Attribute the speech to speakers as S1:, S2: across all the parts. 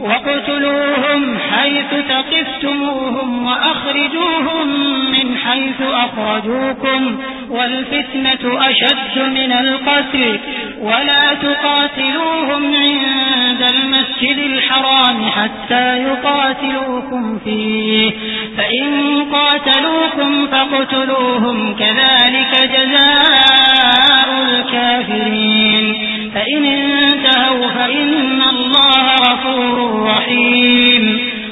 S1: وَاقْتُلُوهُمْ حَيْثُ ثَقِفْتُمُوهُمْ وَأَخْرِجُوهُمْ مِنْ حَيْثُ أَخْرَجُوكُمْ وَالْفِتْنَةُ أَشَدُّ مِنَ الْقَتْلِ وَلَا تُقَاتِلُوهُمْ عِندَ الْمَسْجِدِ الْحَرَامِ حَتَّىٰ يُقَاتِلُوكُمْ فِيهِ ۖ فَإِن قَاتَلُوكُمْ فَاقْتُلُوهُمْ ۖ كَذَٰلِكَ جَزَاءُ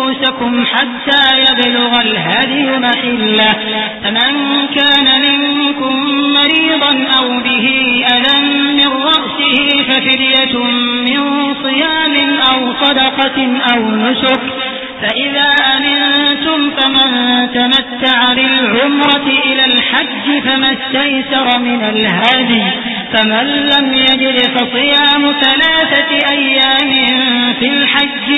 S1: حَتَّىٰ يَبْلُغَ الْهَدْيُ مَحِلَّهُ ۚ فَمَن كَانَ مِنكُم مَّرِيضًا أَوْ بِهِ أَذًى مِّن رَّأْسِهِ فَفِدْيَةٌ مِّن صِيَامٍ أَوْ صَدَقَةٍ أَوْ نُسُكٍ ۚ فَإِذَا أَمِنتُمْ فَمَن تَمَتَّعَ بِالْعُمْرَةِ إِلَى الْحَجِّ فَمَا اسْتَيْسَرَ مِنَ الْهَدْيِ ۚ فَمَن لَّمْ يَجِدْ فَصِيَامُ ثَلَاثَةِ